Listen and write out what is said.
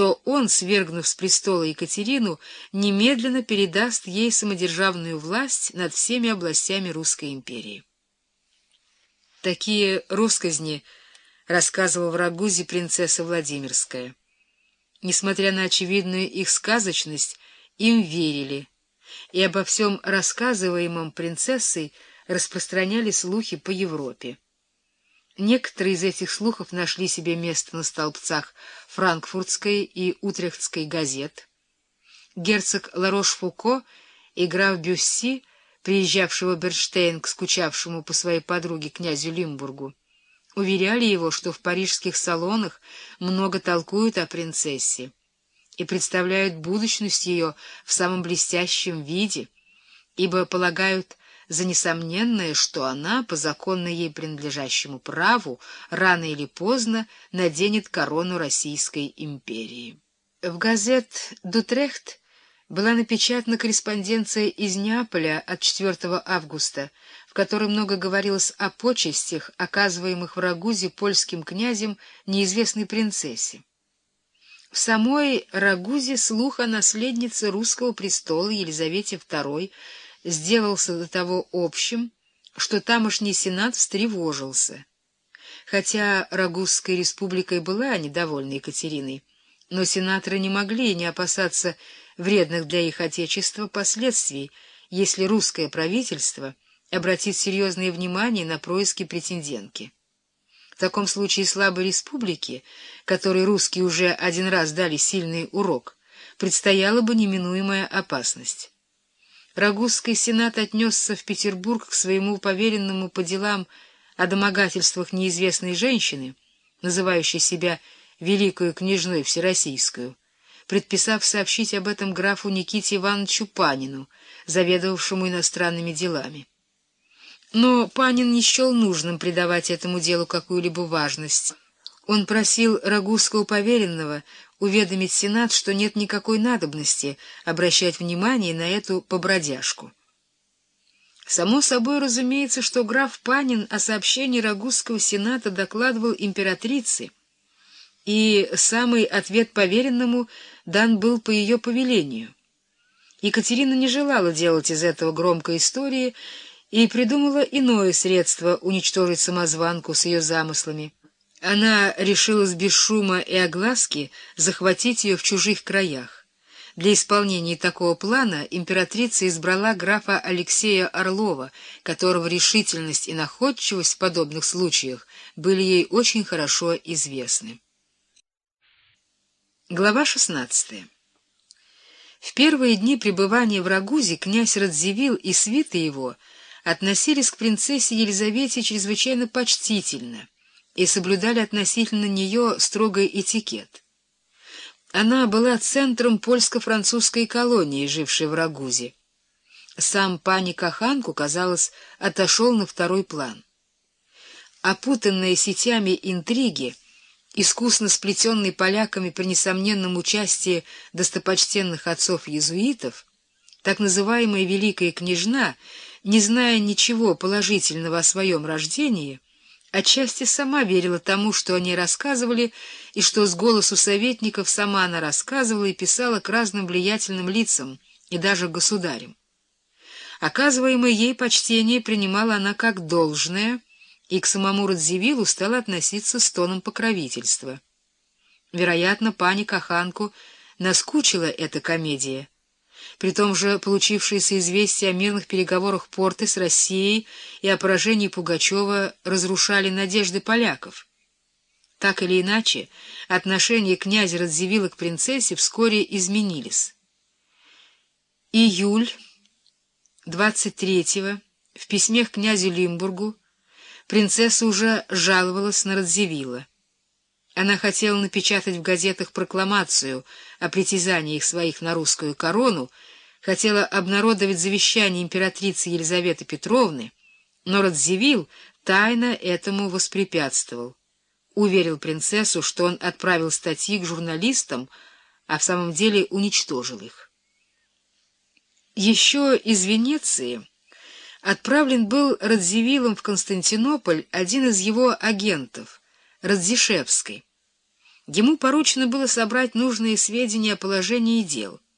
то он, свергнув с престола Екатерину, немедленно передаст ей самодержавную власть над всеми областями Русской империи. Такие росказни рассказывала в Рагузе принцесса Владимирская. Несмотря на очевидную их сказочность, им верили, и обо всем рассказываемом принцессой распространяли слухи по Европе. Некоторые из этих слухов нашли себе место на столбцах франкфуртской и утрехтской газет. Герцог Ларош-Фуко и граф Бюсси, приезжавшего Берштейн к скучавшему по своей подруге князю Лимбургу, уверяли его, что в парижских салонах много толкуют о принцессе и представляют будущность ее в самом блестящем виде, ибо полагают за несомненное, что она, по законно ей принадлежащему праву, рано или поздно наденет корону Российской империи. В газет «Дутрехт» была напечатана корреспонденция из Неаполя от 4 августа, в которой много говорилось о почестях, оказываемых в Рагузе польским князем неизвестной принцессе. В самой Рагузе слух о наследнице русского престола Елизавете II сделался до того общим, что тамошний сенат встревожился. Хотя Рагузской республикой была недовольна Екатериной, но сенаторы не могли не опасаться вредных для их отечества последствий, если русское правительство обратит серьезное внимание на происки претендентки. В таком случае слабой республике, которой русские уже один раз дали сильный урок, предстояла бы неминуемая опасность. Рагузский сенат отнесся в Петербург к своему поверенному по делам о домогательствах неизвестной женщины, называющей себя Великую княжной Всероссийскую, предписав сообщить об этом графу Никите Ивановичу Панину, заведовавшему иностранными делами. Но Панин не счел нужным придавать этому делу какую-либо важность. Он просил Рагузского поверенного уведомить Сенат, что нет никакой надобности обращать внимание на эту побродяжку. Само собой разумеется, что граф Панин о сообщении Рагузского Сената докладывал императрице, и самый ответ поверенному дан был по ее повелению. Екатерина не желала делать из этого громкой истории и придумала иное средство уничтожить самозванку с ее замыслами. Она решила с без шума и огласки захватить ее в чужих краях. Для исполнения такого плана императрица избрала графа Алексея Орлова, которого решительность и находчивость в подобных случаях были ей очень хорошо известны. Глава 16 В первые дни пребывания в Рагузе князь Радзивилл и свиты его — относились к принцессе Елизавете чрезвычайно почтительно и соблюдали относительно нее строгий этикет. Она была центром польско-французской колонии, жившей в Рагузе. Сам пани Каханку, казалось, отошел на второй план. Опутанные сетями интриги, искусно сплетенные поляками при несомненном участии достопочтенных отцов-иезуитов, так называемая «Великая княжна» не зная ничего положительного о своем рождении, отчасти сама верила тому, что они рассказывали, и что с голосу советников сама она рассказывала и писала к разным влиятельным лицам и даже государям. Оказываемое ей почтение принимала она как должное, и к самому Радзивиллу стала относиться с тоном покровительства. Вероятно, пани Каханку наскучила эта комедия — при том же получившиеся известия о мирных переговорах Порты с Россией и о поражении Пугачева разрушали надежды поляков. Так или иначе, отношения князя Радзивилла к принцессе вскоре изменились. Июль 23-го в письме к князю Лимбургу принцесса уже жаловалась на Радзивилла. Она хотела напечатать в газетах прокламацию о притязаниях своих на русскую корону, хотела обнародовать завещание императрицы Елизаветы Петровны, но Радзивилл тайно этому воспрепятствовал. Уверил принцессу, что он отправил статьи к журналистам, а в самом деле уничтожил их. Еще из Венеции отправлен был Радзивиллом в Константинополь один из его агентов — Радзишевской. Ему поручено было собрать нужные сведения о положении дел —